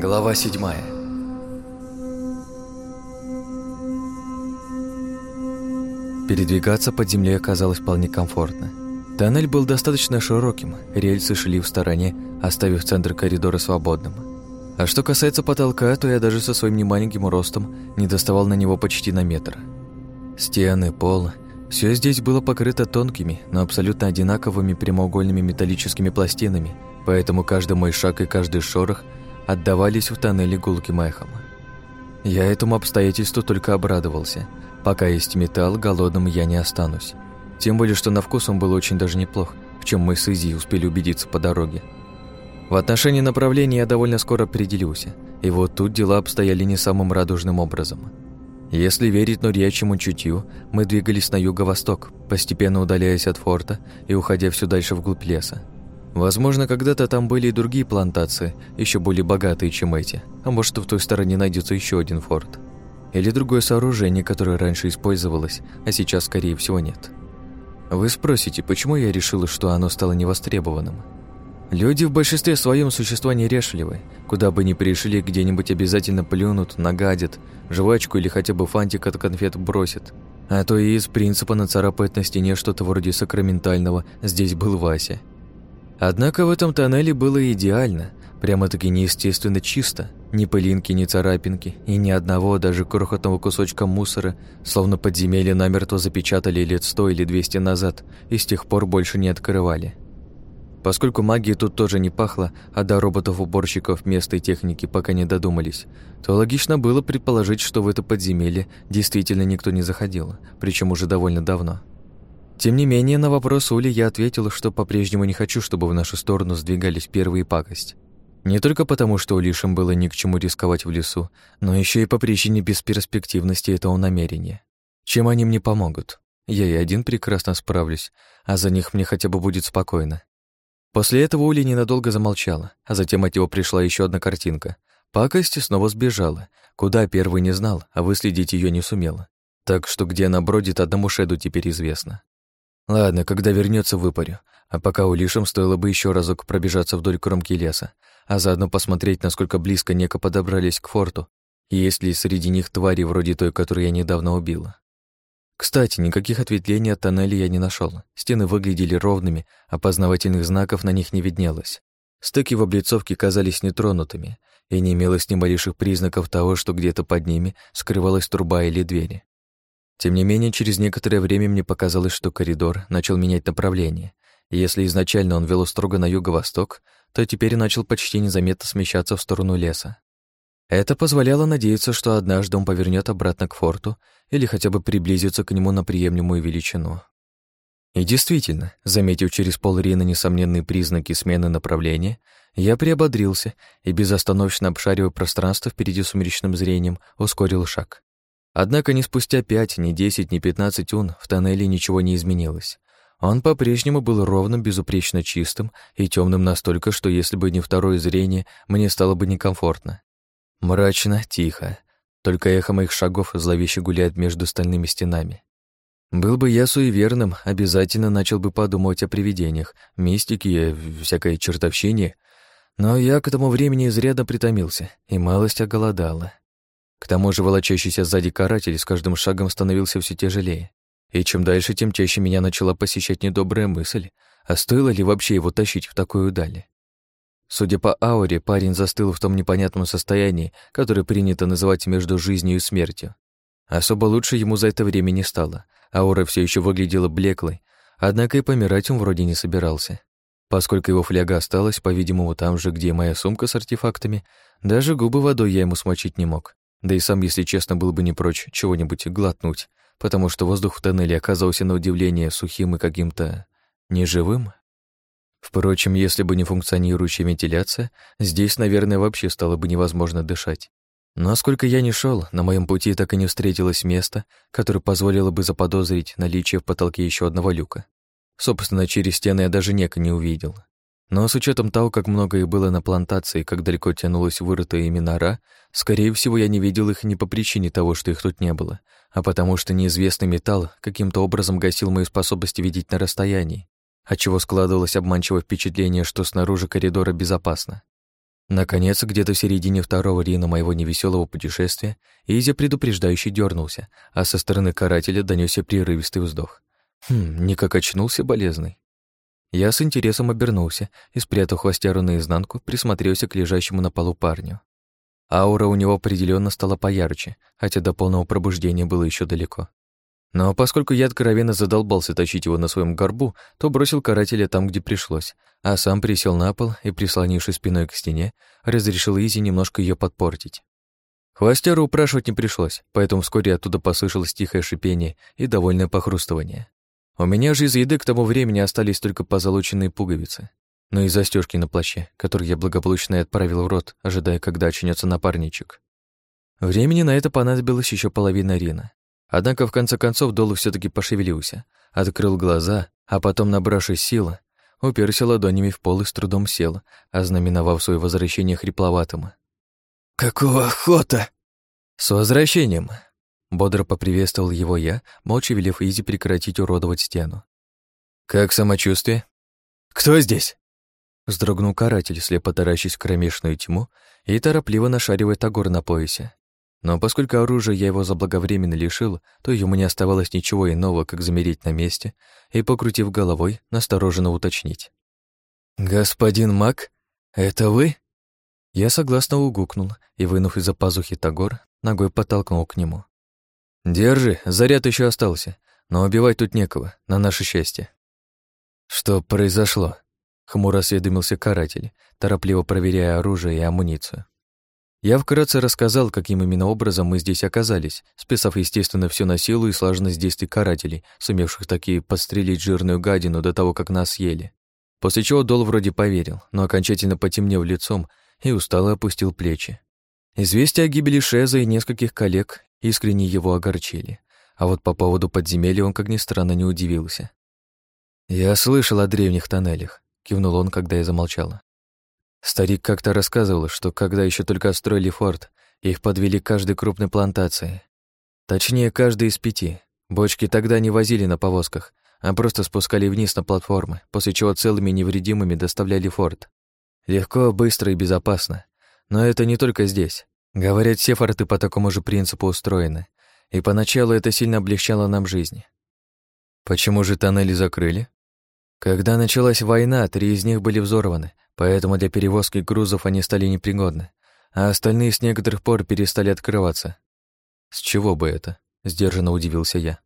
Глава седьмая Передвигаться под землей оказалось вполне комфортно. Тоннель был достаточно широким, рельсы шли в стороне, оставив центр коридора свободным. А что касается потолка, то я даже со своим немаленьким ростом не доставал на него почти на метр. Стены, пол – все здесь было покрыто тонкими, но абсолютно одинаковыми прямоугольными металлическими пластинами, поэтому каждый мой шаг и каждый шорох отдавались в тоннеле гулким эхом. Я этому обстоятельству только обрадовался. Пока есть металл, голодным я не останусь. Тем более, что на вкус он был очень даже неплох, в чем мы с Изи успели убедиться по дороге. В отношении направления я довольно скоро определился, и вот тут дела обстояли не самым радужным образом. Если верить нурьячему чутью, мы двигались на юго-восток, постепенно удаляясь от форта и уходя все дальше вглубь леса. Возможно, когда-то там были и другие плантации, еще более богатые, чем эти, а может, в той стороне найдется еще один форт. Или другое сооружение, которое раньше использовалось, а сейчас, скорее всего, нет. Вы спросите, почему я решила, что оно стало невостребованным? Люди в большинстве своем существа нерешливы. Куда бы ни пришли, где-нибудь обязательно плюнут, нагадят, жвачку или хотя бы фантик от конфет бросят. А то и из принципа нацарапать на стене что-то вроде сакраментального «здесь был Вася». Однако в этом тоннеле было идеально, прямо-таки неестественно чисто. Ни пылинки, ни царапинки, и ни одного даже крохотного кусочка мусора, словно подземелье намертво запечатали лет сто или двести назад и с тех пор больше не открывали. Поскольку магии тут тоже не пахло, а до роботов-уборщиков местной техники пока не додумались, то логично было предположить, что в это подземелье действительно никто не заходил, причем уже довольно давно. Тем не менее, на вопрос Ули я ответил, что по-прежнему не хочу, чтобы в нашу сторону сдвигались первые пакость. Не только потому, что Улишам было ни к чему рисковать в лесу, но еще и по причине бесперспективности этого намерения. Чем они мне помогут? Я и один прекрасно справлюсь, а за них мне хотя бы будет спокойно. После этого Ули ненадолго замолчала, а затем от него пришла еще одна картинка. Пакость снова сбежала. Куда первый не знал, а выследить ее не сумела. Так что где она бродит, одному Шеду теперь известно. Ладно, когда вернется, выпарю. А пока Улишам стоило бы еще разок пробежаться вдоль кромки леса, а заодно посмотреть, насколько близко неко подобрались к форту, и есть ли среди них твари вроде той, которую я недавно убила. Кстати, никаких ответвлений от тоннеля я не нашел. Стены выглядели ровными, опознавательных знаков на них не виднелось. Стыки в облицовке казались нетронутыми, и не имелось ни малейших признаков того, что где-то под ними скрывалась труба или двери. Тем не менее, через некоторое время мне показалось, что коридор начал менять направление, и если изначально он вел строго на юго-восток, то теперь начал почти незаметно смещаться в сторону леса. Это позволяло надеяться, что однажды он повернет обратно к форту или хотя бы приблизится к нему на приемлемую величину. И действительно, заметив через полрина несомненные признаки смены направления, я приободрился и, безостановочно обшаривая пространство впереди сумеречным зрением, ускорил шаг. Однако ни спустя пять, ни десять, ни пятнадцать ун в тоннеле ничего не изменилось. Он по-прежнему был ровным, безупречно чистым и темным настолько, что если бы не второе зрение, мне стало бы некомфортно. Мрачно, тихо. Только эхо моих шагов зловеще гуляет между стальными стенами. Был бы я суеверным, обязательно начал бы подумать о привидениях, мистике, всякой чертовщине, но я к этому времени изрядно притомился и малость оголодала. К тому же волочащийся сзади каратель с каждым шагом становился все тяжелее. И чем дальше, тем чаще меня начала посещать недобрая мысль, а стоило ли вообще его тащить в такую даль? Судя по ауре, парень застыл в том непонятном состоянии, которое принято называть между жизнью и смертью. Особо лучше ему за это время не стало. Аура все еще выглядела блеклой, однако и помирать он вроде не собирался. Поскольку его фляга осталась, по-видимому, там же, где моя сумка с артефактами, даже губы водой я ему смочить не мог. Да и сам, если честно, был бы не прочь чего-нибудь глотнуть, потому что воздух в тоннеле оказался на удивление сухим и каким-то неживым. Впрочем, если бы не функционирующая вентиляция, здесь, наверное, вообще стало бы невозможно дышать. Но сколько я ни шел, на моем пути так и не встретилось место, которое позволило бы заподозрить наличие в потолке еще одного люка. Собственно, через стены я даже нека не увидел. Но с учетом того, как много их было на плантации, как далеко тянулась вырытая ими нора, скорее всего, я не видел их не по причине того, что их тут не было, а потому что неизвестный металл каким-то образом гасил мои способности видеть на расстоянии, отчего складывалось обманчивое впечатление, что снаружи коридора безопасно. Наконец, где-то в середине второго рина моего невеселого путешествия Изи предупреждающе дернулся, а со стороны карателя донесся прерывистый вздох. Хм, никак очнулся болезный. Я с интересом обернулся и, спрятав хвостяру наизнанку, присмотрелся к лежащему на полу парню. Аура у него определенно стала поярче, хотя до полного пробуждения было еще далеко. Но поскольку я откровенно задолбался тащить его на своем горбу, то бросил карателя там, где пришлось, а сам присел на пол и, прислонившись спиной к стене, разрешил Изи немножко ее подпортить. Хвостяру упрашивать не пришлось, поэтому вскоре оттуда послышалось тихое шипение и довольное похрустывание. У меня же из еды к тому времени остались только позолоченные пуговицы, но и застежки на плаще, которые я благополучно отправил в рот, ожидая, когда очнется напарничек. Времени на это понадобилось еще половина Рина. Однако, в конце концов, Долу все таки пошевелился, открыл глаза, а потом, набравшись силы, уперся ладонями в пол и с трудом сел, ознаменовав свое возвращение хрипловатым. «Какого охота?» «С возвращением!» Бодро поприветствовал его я, молча велев Изи прекратить уродовать стену. «Как самочувствие?» «Кто здесь?» Вздрогнул каратель, слепо таращись в кромешную тьму и торопливо нашаривая тагор на поясе. Но поскольку оружие я его заблаговременно лишил, то ему не оставалось ничего иного, как замереть на месте и, покрутив головой, настороженно уточнить. «Господин Мак, это вы?» Я согласно угукнул и, вынув из-за пазухи тагор, ногой подтолкнул к нему. «Держи, заряд еще остался, но убивать тут некого, на наше счастье». «Что произошло?» — хмуро осведомился каратель, торопливо проверяя оружие и амуницию. Я вкратце рассказал, каким именно образом мы здесь оказались, списав, естественно, все на силу и слаженность действий карателей, сумевших таки подстрелить жирную гадину до того, как нас съели. После чего Дол вроде поверил, но окончательно потемнел лицом и устало опустил плечи. Известие о гибели Шеза и нескольких коллег искренне его огорчили, а вот по поводу подземелья он, как ни странно, не удивился. «Я слышал о древних тоннелях», — кивнул он, когда я замолчала. Старик как-то рассказывал, что когда еще только строили форт, их подвели к каждой крупной плантации. Точнее, каждой из пяти. Бочки тогда не возили на повозках, а просто спускали вниз на платформы, после чего целыми невредимыми доставляли форт. Легко, быстро и безопасно. Но это не только здесь. Говорят, все форты по такому же принципу устроены, и поначалу это сильно облегчало нам жизнь. Почему же тоннели закрыли? Когда началась война, три из них были взорваны, поэтому для перевозки грузов они стали непригодны, а остальные с некоторых пор перестали открываться. С чего бы это? Сдержанно удивился я.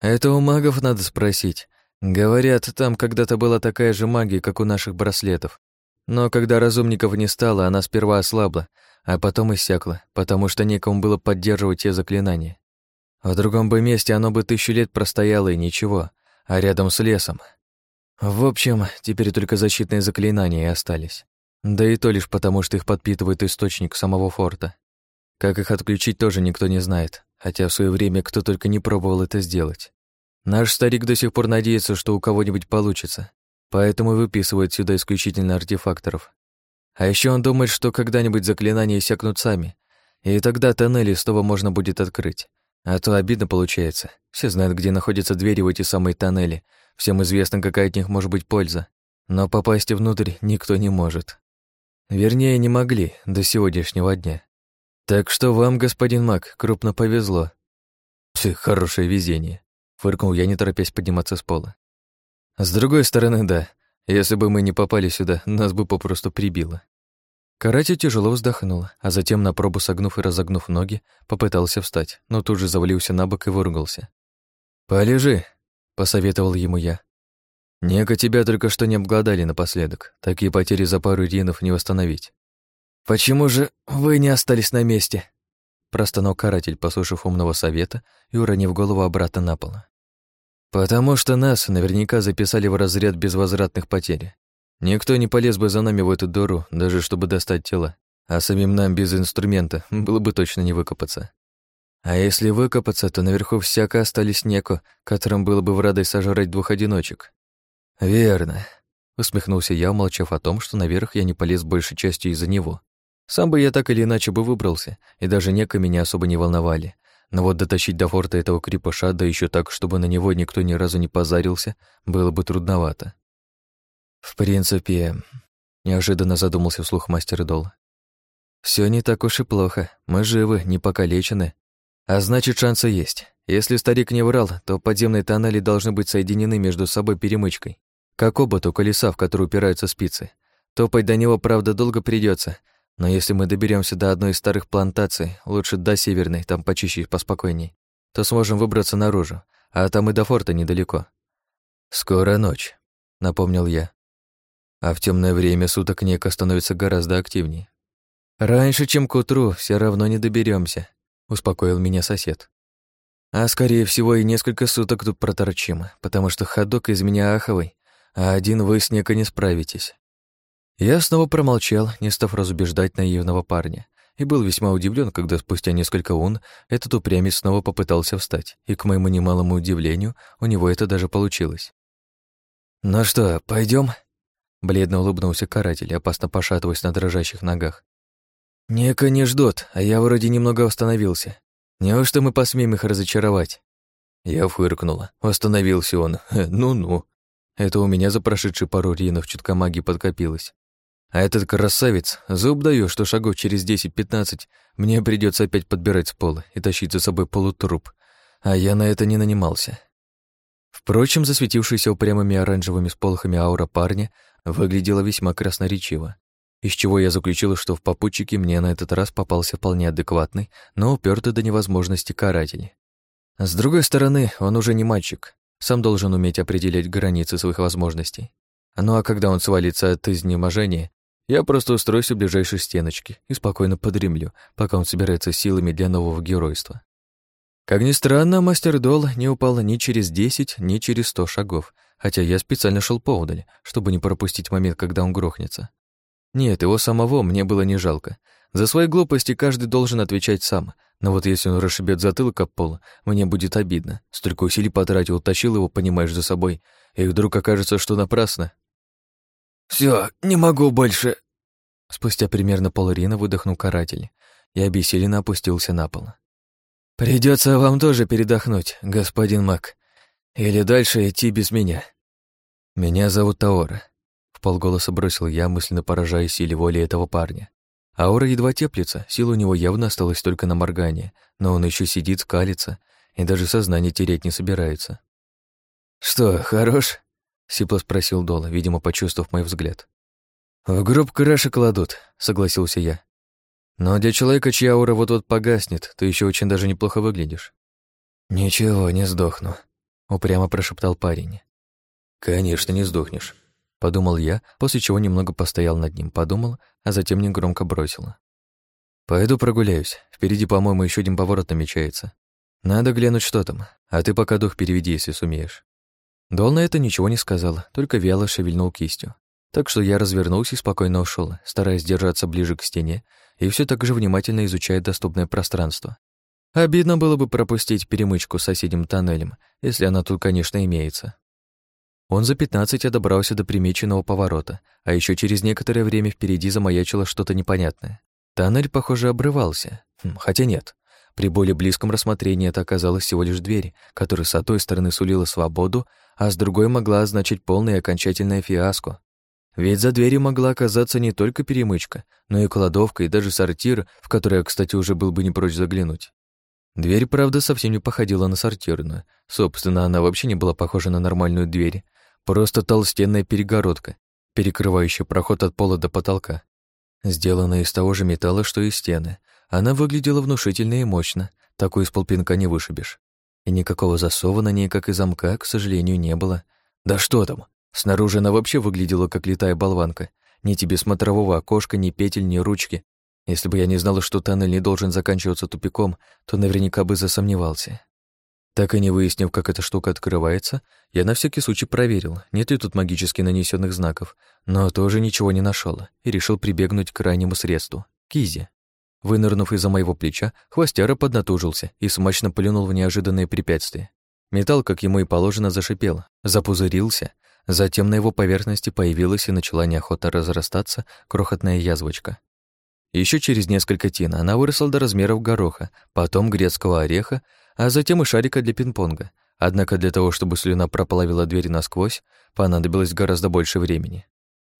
Это у магов надо спросить. Говорят, там когда-то была такая же магия, как у наших браслетов. Но когда разумников не стало, она сперва ослабла, а потом иссякла, потому что некому было поддерживать те заклинания. В другом бы месте оно бы тысячу лет простояло и ничего, а рядом с лесом в общем, теперь только защитные заклинания и остались. Да и то лишь потому, что их подпитывает источник самого форта. Как их отключить, тоже никто не знает, хотя в свое время кто только не пробовал это сделать. Наш старик до сих пор надеется, что у кого-нибудь получится, поэтому выписывает сюда исключительно артефакторов. А еще он думает, что когда-нибудь заклинания иссякнут сами, и тогда тоннели снова можно будет открыть. А то обидно получается. Все знают, где находятся двери в эти самые тоннели, Всем известно, какая от них может быть польза, но попасть внутрь никто не может. Вернее, не могли до сегодняшнего дня. Так что вам, господин Мак, крупно повезло. Псы, хорошее везение, фыркнул я, не торопясь подниматься с пола. С другой стороны, да, если бы мы не попали сюда, нас бы попросту прибило. Каратель тяжело вздохнул, а затем, на пробу согнув и разогнув ноги, попытался встать, но тут же завалился на бок и выругался. «Полежи, посоветовал ему я. Неко тебя только что не обглодали напоследок. Такие потери за пару ринов не восстановить. Почему же вы не остались на месте? Простонал каратель, послушав умного совета и уронив голову обратно на пол. Потому что нас наверняка записали в разряд безвозвратных потерь. Никто не полез бы за нами в эту дыру, даже чтобы достать тело. А самим нам без инструмента было бы точно не выкопаться. А если выкопаться, то наверху всяко остались неко, которым было бы в радость сожрать двух одиночек. Верно. Усмехнулся я, умолчав о том, что наверх я не полез большей частью из-за него. Сам бы я так или иначе бы выбрался, и даже неко меня особо не волновали. Но вот дотащить до форта этого крепыша, да еще так, чтобы на него никто ни разу не позарился, было бы трудновато. В принципе, неожиданно задумался вслух мастер Дол. Все не так уж и плохо. Мы живы, не покалечены. А значит, шансы есть. Если старик не врал, то подземные тоннели должны быть соединены между собой перемычкой, как обод у колеса, в который упираются спицы. Топать до него, правда, долго придется, но если мы доберемся до одной из старых плантаций, лучше до северной, там почище и поспокойней, то сможем выбраться наружу, а там и до форта недалеко. «Скоро ночь», — напомнил я. А в темное время суток нека становится гораздо активнее. «Раньше, чем к утру, все равно не доберемся, успокоил меня сосед. «А скорее всего и несколько суток тут проторчим, потому что ходок из меня аховый, а один вы с нека не справитесь». Я снова промолчал, не став разубеждать наивного парня, и был весьма удивлен, когда спустя несколько лун этот упрямец снова попытался встать, и, к моему немалому удивлению, у него это даже получилось. «Ну что, пойдем? Бледно улыбнулся каратель, опасно пошатываясь на дрожащих ногах. «Нека не ждут, а я вроде немного восстановился. Неужто мы посмеем их разочаровать?» Я фыркнула. Восстановился он. Ну-ну. Это у меня за прошедшие пару ринов чутка магии подкопилось. А этот красавец, зуб даю, что шагов через 10-15 мне придется опять подбирать с пола и тащить за собой полутруп. А я на это не нанимался. Впрочем, засветившаяся упрямыми оранжевыми сполохами аура парня выглядела весьма красноречиво, из чего я заключила, что в попутчике мне на этот раз попался вполне адекватный, но упертый до невозможности каратель. С другой стороны, он уже не мальчик, сам должен уметь определять границы своих возможностей. Ну а когда он свалится от изнеможения, я просто устроюсь у ближайшей стеночки и спокойно подремлю, пока он собирается силами для нового геройства. Как ни странно, мастер Дол не упал ни через десять, ни через сто шагов, хотя я специально шел поудаль, чтобы не пропустить момент, когда он грохнется. Нет, его самого мне было не жалко. За свои глупости каждый должен отвечать сам, но вот если он расшибет затылок об пол, мне будет обидно. Столько усилий потратил, тащил его, понимаешь, за собой, и вдруг окажется, что напрасно. Все, не могу больше!» Спустя примерно полрина выдохнул каратель и обессиленно опустился на пол. Придется вам тоже передохнуть, господин Мак. Или дальше идти без меня. Меня зовут Таора. В полголоса бросил я, мысленно поражая силе воли этого парня. Аура едва теплится, сил у него явно осталось только на моргание, но он еще сидит, скалится и даже сознание тереть не собирается. «Что, хорош?» — сипло спросил Дола, видимо, почувствовав мой взгляд. «В гроб краши кладут», — согласился я. Но для человека, чья аура вот-вот погаснет, ты еще очень даже неплохо выглядишь. Ничего, не сдохну, упрямо прошептал парень. Конечно, не сдохнешь, подумал я, после чего немного постоял над ним, подумал, а затем негромко бросил. Пойду прогуляюсь. Впереди, по-моему, еще один поворот намечается. Надо глянуть, что там, а ты пока дух переведи, если сумеешь. Дол на это ничего не сказал, только вяло шевельнул кистью. Так что я развернулся и спокойно ушел, стараясь держаться ближе к стене и все так же внимательно изучая доступное пространство. Обидно было бы пропустить перемычку с соседним тоннелем, если она тут, конечно, имеется. Он за пятнадцать добрался до примеченного поворота, а еще через некоторое время впереди замаячило что-то непонятное. Тоннель, похоже, обрывался. Хм, хотя нет. При более близком рассмотрении это оказалось всего лишь дверь, которая с одной стороны сулила свободу, а с другой могла означать полное и окончательное фиаско. Ведь за дверью могла оказаться не только перемычка, но и кладовка, и даже сортир, в который я, кстати, уже был бы не прочь заглянуть. Дверь, правда, совсем не походила на сортирную. Собственно, она вообще не была похожа на нормальную дверь. Просто толстенная перегородка, перекрывающая проход от пола до потолка. Сделанная из того же металла, что и стены. Она выглядела внушительно и мощно, такой из полпинка не вышибешь. И никакого засова на ней, как и замка, к сожалению, не было. Да что там, Снаружи она вообще выглядела как летая болванка. Ни тебе смотрового окошка, ни петель, ни ручки. Если бы я не знала, что тоннель не должен заканчиваться тупиком, то наверняка бы засомневался. Так и не выяснив, как эта штука открывается, я на всякий случай проверил, нет ли тут магически нанесенных знаков, но тоже ничего не нашел и решил прибегнуть к крайнему средству — кизе. Вынырнув из-за моего плеча, хвостяра поднатужился и смачно плюнул в неожиданное препятствие. Металл, как ему и положено, зашипел, запузырился, Затем на его поверхности появилась и начала неохотно разрастаться крохотная язвочка. Еще через несколько тин она выросла до размеров гороха, потом грецкого ореха, а затем и шарика для пинг-понга. Однако для того, чтобы слюна проплавила дверь насквозь, понадобилось гораздо больше времени.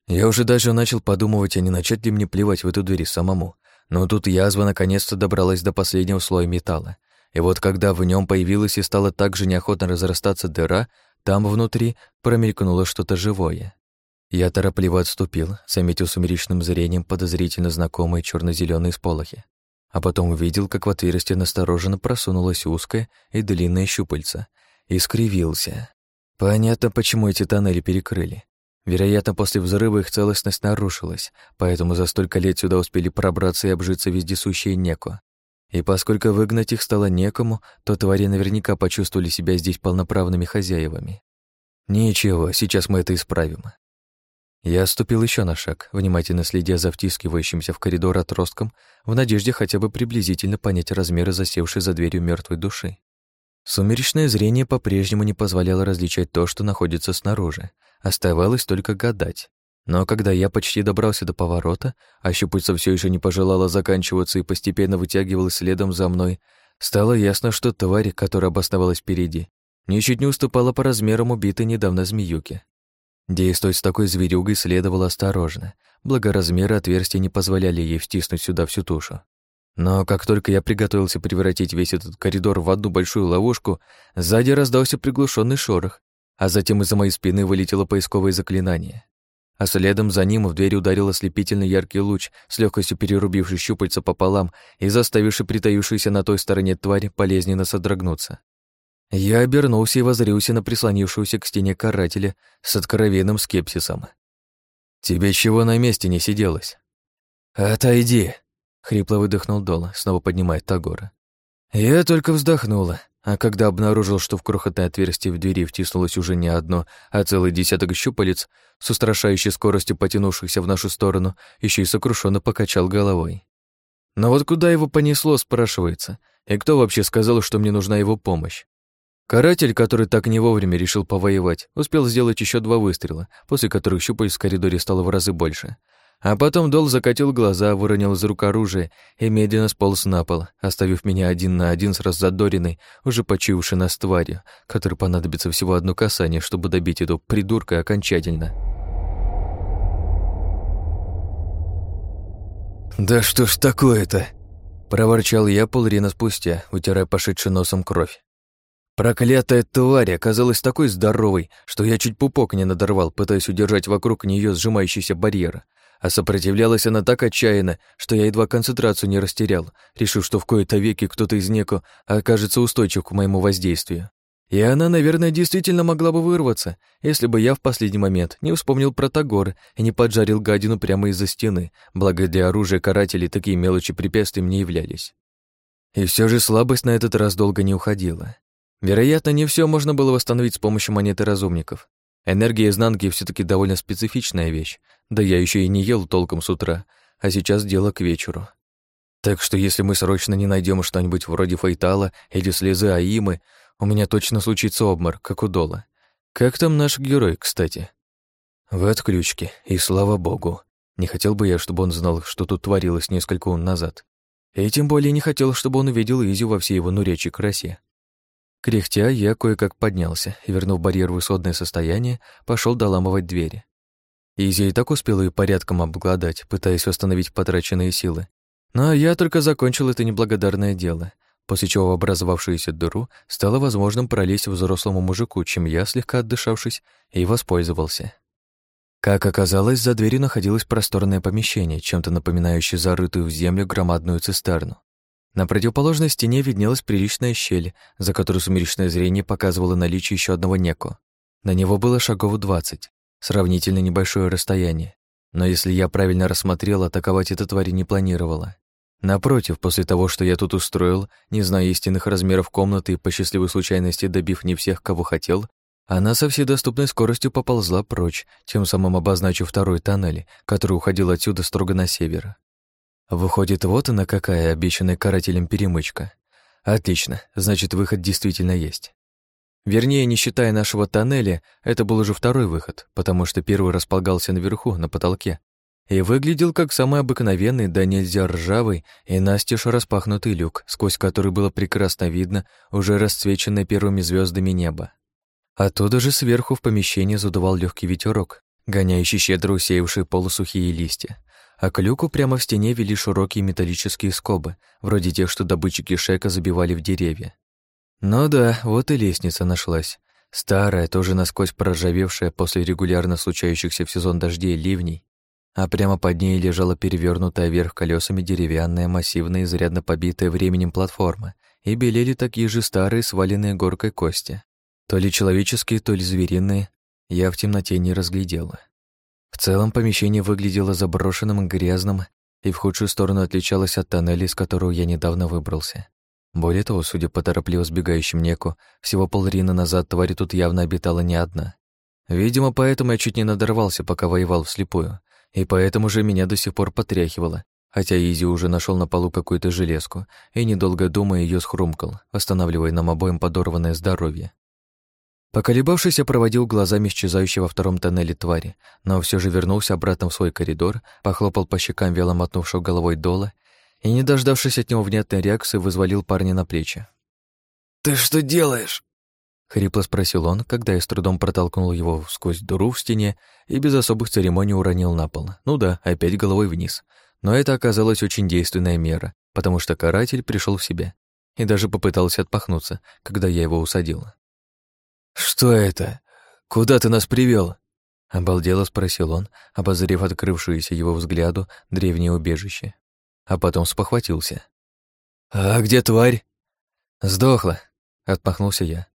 Я уже даже начал подумывать, а не начать ли мне плевать в эту дверь самому. Но тут язва наконец-то добралась до последнего слоя металла. И вот когда в нем появилась и стала так же неохотно разрастаться дыра, там внутри промелькнуло что-то живое. Я торопливо отступил, заметил сумеречным зрением подозрительно знакомые черно зеленые сполохи. А потом увидел, как в отверстие настороженно просунулась узкая и длинная щупальца. И скривился. Понятно, почему эти тоннели перекрыли. Вероятно, после взрыва их целостность нарушилась, поэтому за столько лет сюда успели пробраться и обжиться вездесущие неко. И поскольку выгнать их стало некому, то твари наверняка почувствовали себя здесь полноправными хозяевами. Ничего, сейчас мы это исправим. Я ступил еще на шаг, внимательно следя за втискивающимся в коридор отростком, в надежде хотя бы приблизительно понять размеры засевшей за дверью мертвой души. Сумеречное зрение по-прежнему не позволяло различать то, что находится снаружи. Оставалось только гадать. Но когда я почти добрался до поворота, а щупальца все еще не пожелала заканчиваться и постепенно вытягивалась следом за мной, стало ясно, что тварь, которая обосновалась впереди, ничуть не уступала по размерам убитой недавно змеюки. Действовать с такой зверюгой следовало осторожно, благо размеры отверстия не позволяли ей втиснуть сюда всю тушу. Но как только я приготовился превратить весь этот коридор в одну большую ловушку, сзади раздался приглушенный шорох, а затем из-за моей спины вылетело поисковое заклинание. А следом за ним в дверь ударил ослепительный яркий луч, с легкостью перерубивший щупальца пополам и заставивший притаившуюся на той стороне тварь болезненно содрогнуться. Я обернулся и возрился на прислонившуюся к стене карателя с откровенным скепсисом. «Тебе чего на месте не сиделось?» «Отойди!» Хрипло выдохнул Дола, снова поднимая Тагора. Я только вздохнула, а когда обнаружил, что в крохотное отверстие в двери втиснулось уже не одно, а целый десяток щупалец, с устрашающей скоростью потянувшихся в нашу сторону, еще и сокрушенно покачал головой. Но вот куда его понесло, спрашивается, и кто вообще сказал, что мне нужна его помощь? Каратель, который так не вовремя решил повоевать, успел сделать еще два выстрела, после которых щупалец в коридоре стало в разы больше — а потом Дол закатил глаза, выронил из рук оружие и медленно сполз на пол, оставив меня один на один с раззадоренной, уже почившей нас тварью, которой понадобится всего одно касание, чтобы добить эту придурка окончательно. «Да что ж такое-то?» — проворчал я полрина спустя, утирая пошедший носом кровь. Проклятая тварь оказалась такой здоровой, что я чуть пупок не надорвал, пытаясь удержать вокруг нее сжимающийся барьер — а сопротивлялась она так отчаянно, что я едва концентрацию не растерял, решив, что в кои-то веки кто-то из неко окажется устойчив к моему воздействию. И она, наверное, действительно могла бы вырваться, если бы я в последний момент не вспомнил про Тагор и не поджарил гадину прямо из-за стены, благо для оружия карателей такие мелочи препятствием не являлись. И все же слабость на этот раз долго не уходила. Вероятно, не все можно было восстановить с помощью монеты разумников. Энергия изнанки все таки довольно специфичная вещь, да я еще и не ел толком с утра, а сейчас дело к вечеру. Так что если мы срочно не найдем что-нибудь вроде фейтала или слезы Аимы, у меня точно случится обмор, как у Дола. Как там наш герой, кстати? В отключке, и слава богу. Не хотел бы я, чтобы он знал, что тут творилось несколько лун назад. И тем более не хотел, чтобы он увидел Изю во всей его нуречи красе. Кряхтя, я кое-как поднялся и, вернув барьер в исходное состояние, пошел доламывать двери. Изи и так успела ее порядком обгладать, пытаясь восстановить потраченные силы. Но я только закончил это неблагодарное дело, после чего в образовавшуюся дыру стало возможным пролезть взрослому мужику, чем я, слегка отдышавшись, и воспользовался. Как оказалось, за дверью находилось просторное помещение, чем-то напоминающее зарытую в землю громадную цистерну. На противоположной стене виднелась приличная щель, за которой сумеречное зрение показывало наличие еще одного неко. На него было шагов двадцать. Сравнительно небольшое расстояние. Но если я правильно рассмотрел, атаковать эта тварь не планировала. Напротив, после того, что я тут устроил, не зная истинных размеров комнаты и по счастливой случайности добив не всех, кого хотел, она со всей доступной скоростью поползла прочь, тем самым обозначив второй тоннель, который уходил отсюда строго на север. Выходит, вот она какая обещанная карателем перемычка. Отлично, значит, выход действительно есть. Вернее, не считая нашего тоннеля, это был уже второй выход, потому что первый располагался наверху, на потолке, и выглядел как самый обыкновенный, да нельзя ржавый и настежь распахнутый люк, сквозь который было прекрасно видно уже расцвеченное первыми звездами небо. Оттуда же сверху в помещение задувал легкий ветерок, гоняющий щедро усеявшие полусухие листья. А к люку прямо в стене вели широкие металлические скобы, вроде тех, что добытчики Шека забивали в деревья. Ну да, вот и лестница нашлась. Старая, тоже насквозь проржавевшая после регулярно случающихся в сезон дождей ливней, а прямо под ней лежала перевернутая вверх колесами деревянная, массивная, изрядно побитая временем платформа, и белели такие же старые, сваленные горкой кости. То ли человеческие, то ли звериные, я в темноте не разглядела. В целом помещение выглядело заброшенным, грязным и в худшую сторону отличалось от тоннеля, из которого я недавно выбрался. Более того, судя по торопливо сбегающим неку, всего полрина назад тварь тут явно обитала не одна. Видимо, поэтому я чуть не надорвался, пока воевал вслепую, и поэтому же меня до сих пор потряхивало, хотя Изи уже нашел на полу какую-то железку и, недолго думая, ее схрумкал, восстанавливая нам обоим подорванное здоровье. Поколебавшись, я проводил глазами исчезающего во втором тоннеле твари, но все же вернулся обратно в свой коридор, похлопал по щекам вело мотнувшего головой Дола и, не дождавшись от него внятной реакции, вызволил парня на плечи. «Ты что делаешь?» — хрипло спросил он, когда я с трудом протолкнул его сквозь дыру в стене и без особых церемоний уронил на пол. Ну да, опять головой вниз. Но это оказалась очень действенная мера, потому что каратель пришел в себя и даже попытался отпахнуться, когда я его усадил. «Что это? Куда ты нас привел? Обалдело спросил он, обозрев открывшееся его взгляду древнее убежище а потом спохватился. «А где тварь?» «Сдохла», — отмахнулся я.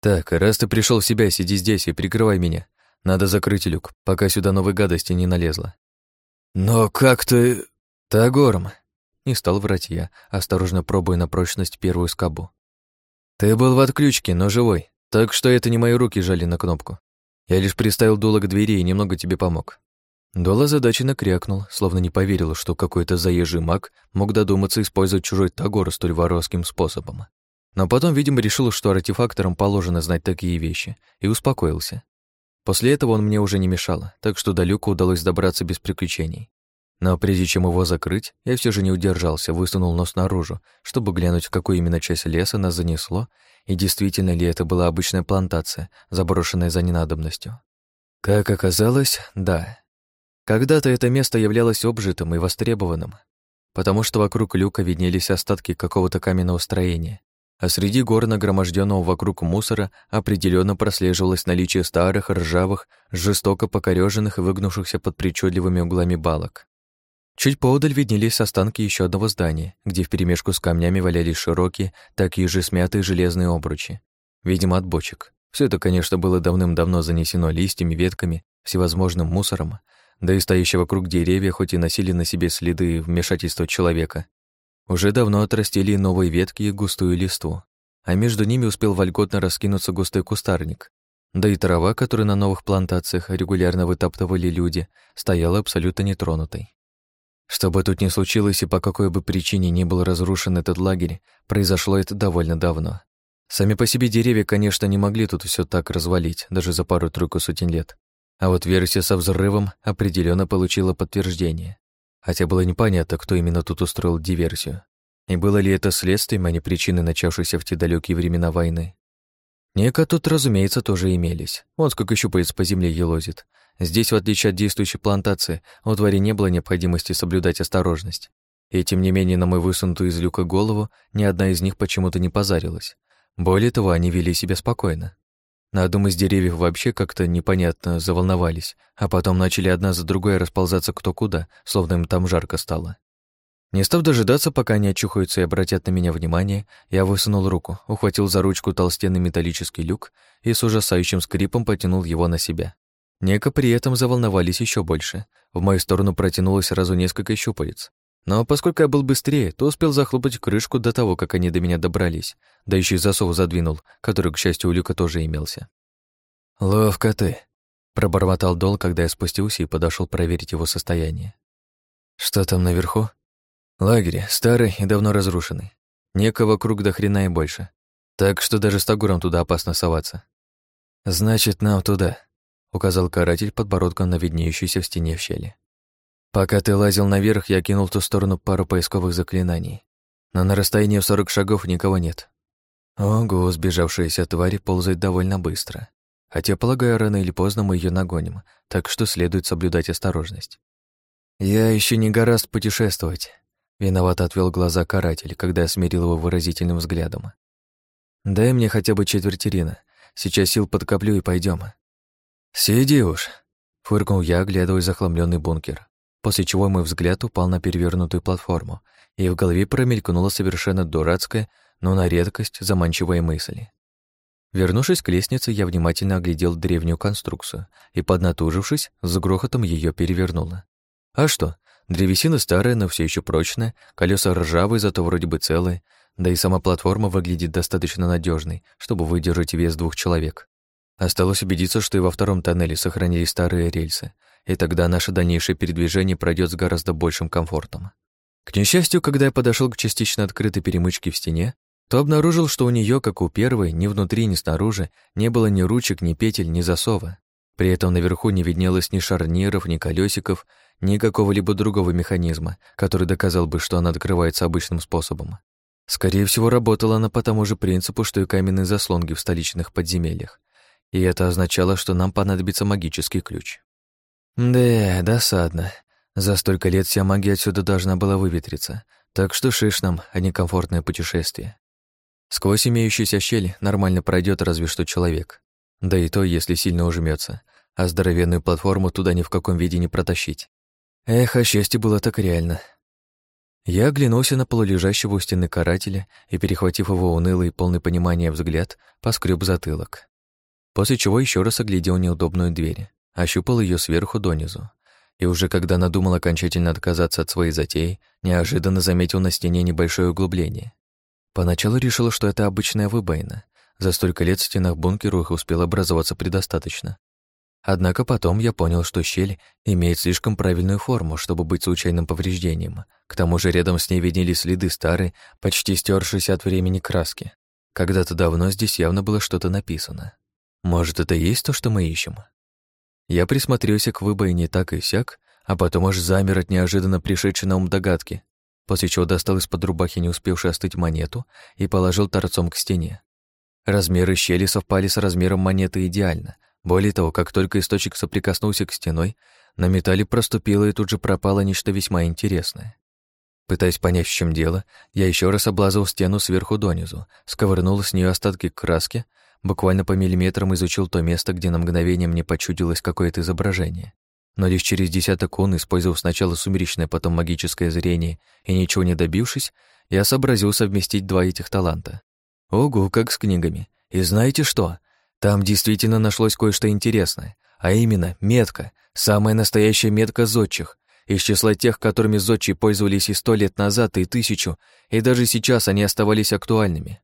«Так, раз ты пришел в себя, сиди здесь и прикрывай меня. Надо закрыть люк, пока сюда новой гадости не налезла». «Но как ты...» «Тагорм», — не стал врать я, осторожно пробуя на прочность первую скобу. «Ты был в отключке, но живой, так что это не мои руки жали на кнопку. Я лишь приставил дуло к двери и немного тебе помог. Дола задаченно крякнул, словно не поверил, что какой-то заезжий маг мог додуматься использовать чужой тагор столь воровским способом. Но потом, видимо, решил, что артефакторам положено знать такие вещи, и успокоился. После этого он мне уже не мешал, так что до люка удалось добраться без приключений. Но прежде чем его закрыть, я все же не удержался, высунул нос наружу, чтобы глянуть, в какую именно часть леса нас занесло, и действительно ли это была обычная плантация, заброшенная за ненадобностью. Как оказалось, да. Когда-то это место являлось обжитым и востребованным, потому что вокруг люка виднелись остатки какого-то каменного строения, а среди гор нагроможденного вокруг мусора определенно прослеживалось наличие старых, ржавых, жестоко покореженных и выгнувшихся под причудливыми углами балок. Чуть поодаль виднелись останки еще одного здания, где вперемешку с камнями валялись широкие, такие же смятые железные обручи. Видимо, от бочек. Все это, конечно, было давным-давно занесено листьями, ветками, всевозможным мусором, да и стоящие вокруг деревья хоть и носили на себе следы вмешательства человека, уже давно отрастили новые ветки и густую листву, а между ними успел вольготно раскинуться густой кустарник. Да и трава, которую на новых плантациях регулярно вытаптывали люди, стояла абсолютно нетронутой. Что бы тут ни случилось и по какой бы причине не был разрушен этот лагерь, произошло это довольно давно. Сами по себе деревья, конечно, не могли тут все так развалить, даже за пару-тройку сотен лет. А вот версия со взрывом определенно получила подтверждение. Хотя было непонятно, кто именно тут устроил диверсию. И было ли это следствием, а не причиной начавшейся в те далекие времена войны. Нека тут, разумеется, тоже имелись. Вот сколько щупалец по земле елозит. Здесь, в отличие от действующей плантации, у твари не было необходимости соблюдать осторожность. И тем не менее, на мой высунутую из люка голову, ни одна из них почему-то не позарилась. Более того, они вели себя спокойно. На одном из деревьев вообще как-то непонятно заволновались, а потом начали одна за другой расползаться кто куда, словно им там жарко стало. Не став дожидаться, пока они очухаются и обратят на меня внимание, я высунул руку, ухватил за ручку толстенный металлический люк и с ужасающим скрипом потянул его на себя. Нека при этом заволновались еще больше. В мою сторону протянулось сразу несколько щупалец. Но поскольку я был быстрее, то успел захлопать крышку до того, как они до меня добрались, да еще и засов задвинул, который, к счастью, у люка тоже имелся. «Ловко ты», — пробормотал Дол, когда я спустился и подошел проверить его состояние. «Что там наверху?» «Лагерь, старый и давно разрушенный. Некого вокруг до хрена и больше. Так что даже с Тагуром туда опасно соваться». «Значит, нам туда», — указал каратель подбородком на виднеющуюся в стене в щели. Пока ты лазил наверх, я кинул в ту сторону пару поисковых заклинаний. Но на расстоянии в сорок шагов никого нет. Ого, сбежавшаяся тварь ползает довольно быстро. Хотя, полагаю, рано или поздно мы ее нагоним, так что следует соблюдать осторожность. «Я еще не гораст путешествовать», — виновато отвел глаза каратель, когда я смирил его выразительным взглядом. «Дай мне хотя бы четверть Ирина. Сейчас сил подкоплю и пойдем. «Сиди уж», — фыркнул я, оглядывая захламленный бункер, после чего мой взгляд упал на перевернутую платформу, и в голове промелькнула совершенно дурацкая, но на редкость заманчивая мысль. Вернувшись к лестнице, я внимательно оглядел древнюю конструкцию и, поднатужившись, с грохотом ее перевернула. А что? Древесина старая, но все еще прочная, колеса ржавые, зато вроде бы целые, да и сама платформа выглядит достаточно надежной, чтобы выдержать вес двух человек. Осталось убедиться, что и во втором тоннеле сохранились старые рельсы, и тогда наше дальнейшее передвижение пройдет с гораздо большим комфортом. К несчастью, когда я подошел к частично открытой перемычке в стене, то обнаружил, что у нее, как у первой, ни внутри, ни снаружи, не было ни ручек, ни петель, ни засова. При этом наверху не виднелось ни шарниров, ни колесиков, ни какого-либо другого механизма, который доказал бы, что она открывается обычным способом. Скорее всего, работала она по тому же принципу, что и каменные заслонки в столичных подземельях. И это означало, что нам понадобится магический ключ. Да, досадно. За столько лет вся магия отсюда должна была выветриться, так что шиш нам, а не комфортное путешествие. Сквозь имеющуюся щель нормально пройдет разве что человек. Да и то, если сильно ужмется, а здоровенную платформу туда ни в каком виде не протащить. Эх, а счастье было так реально. Я оглянулся на полулежащего у стены карателя и, перехватив его унылый, полный понимания взгляд, поскреб затылок. После чего еще раз оглядел неудобную дверь, ощупал ее сверху донизу. И уже когда надумал окончательно отказаться от своей затеи, неожиданно заметил на стене небольшое углубление. Поначалу решил, что это обычная выбоина. За столько лет в стенах бункера их успел образоваться предостаточно. Однако потом я понял, что щель имеет слишком правильную форму, чтобы быть случайным повреждением. К тому же рядом с ней виднелись следы старой, почти стершейся от времени краски. Когда-то давно здесь явно было что-то написано. Может, это и есть то, что мы ищем? Я присмотрелся к выбоине так и сяк, а потом аж замер от неожиданно пришедшей на ум догадки, после чего достал из-под рубахи не успевшую остыть монету и положил торцом к стене. Размеры щели совпали с размером монеты идеально, более того, как только источник соприкоснулся к стеной, на металле проступило и тут же пропало нечто весьма интересное. Пытаясь понять, в чем дело, я еще раз облазал стену сверху донизу, сковырнул с нее остатки краски, буквально по миллиметрам изучил то место, где на мгновение мне почудилось какое-то изображение. Но лишь через десяток он, использовав сначала сумеречное, потом магическое зрение и ничего не добившись, я сообразил совместить два этих таланта. Ого, как с книгами. И знаете что? Там действительно нашлось кое-что интересное, а именно метка, самая настоящая метка зодчих, из числа тех, которыми зодчие пользовались и сто лет назад, и тысячу, и даже сейчас они оставались актуальными.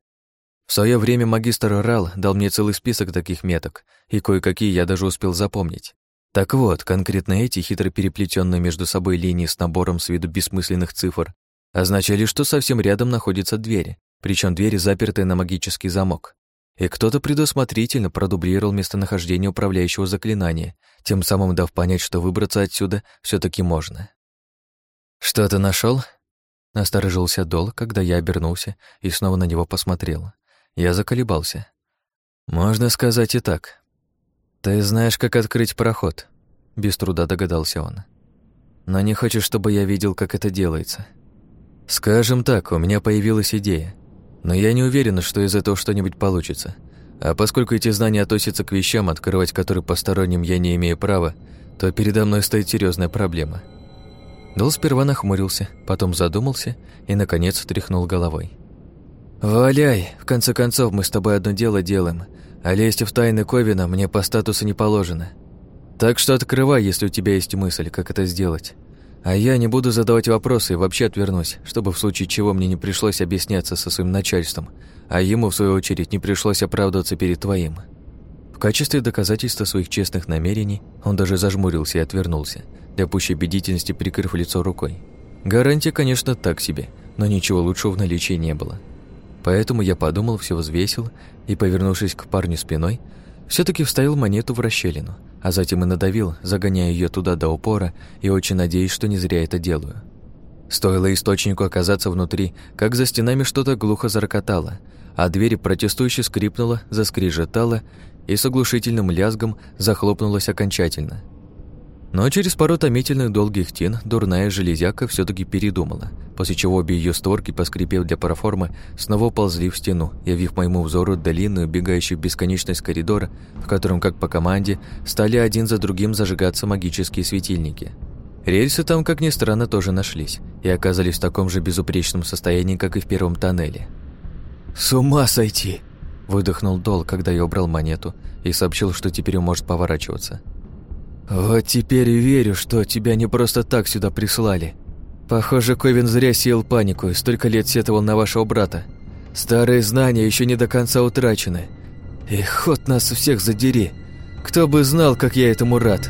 В свое время магистр Рал дал мне целый список таких меток, и кое-какие я даже успел запомнить. Так вот, конкретно эти, хитро переплетенные между собой линии с набором с виду бессмысленных цифр, означали, что совсем рядом находится дверь, причем дверь запертая на магический замок и кто-то предусмотрительно продублировал местонахождение управляющего заклинания, тем самым дав понять, что выбраться отсюда все таки можно. «Что ты нашел? Насторожился Дол, когда я обернулся и снова на него посмотрел. Я заколебался. «Можно сказать и так. Ты знаешь, как открыть проход?» Без труда догадался он. «Но не хочешь, чтобы я видел, как это делается?» «Скажем так, у меня появилась идея. Но я не уверен, что из этого что-нибудь получится. А поскольку эти знания относятся к вещам, открывать которые посторонним я не имею права, то передо мной стоит серьезная проблема. Дол сперва нахмурился, потом задумался и, наконец, тряхнул головой. «Валяй, в конце концов, мы с тобой одно дело делаем, а лезть в тайны Ковина мне по статусу не положено. Так что открывай, если у тебя есть мысль, как это сделать. А я не буду задавать вопросы и вообще отвернусь, чтобы в случае чего мне не пришлось объясняться со своим начальством, а ему, в свою очередь, не пришлось оправдываться перед твоим. В качестве доказательства своих честных намерений он даже зажмурился и отвернулся, для пущей убедительности прикрыв лицо рукой. Гарантия, конечно, так себе, но ничего лучшего в наличии не было. Поэтому я подумал, все взвесил и, повернувшись к парню спиной, все таки вставил монету в расщелину – а затем и надавил, загоняя ее туда до упора и очень надеясь, что не зря это делаю. Стоило источнику оказаться внутри, как за стенами что-то глухо зарокотало, а дверь протестующе скрипнула, заскрежетала и с оглушительным лязгом захлопнулась окончательно. Но через пару томительных долгих тин дурная железяка все таки передумала, после чего обе ее створки, поскрипев для параформы, снова ползли в стену, явив моему взору длинную, бегающую бесконечность коридора, в котором, как по команде, стали один за другим зажигаться магические светильники. Рельсы там, как ни странно, тоже нашлись и оказались в таком же безупречном состоянии, как и в первом тоннеле. «С ума сойти!» – выдохнул Дол, когда я убрал монету и сообщил, что теперь он может поворачиваться. «Вот теперь верю, что тебя не просто так сюда прислали. Похоже, Ковин зря сеял панику и столько лет сетовал на вашего брата. Старые знания еще не до конца утрачены. И ход нас всех задери. Кто бы знал, как я этому рад!»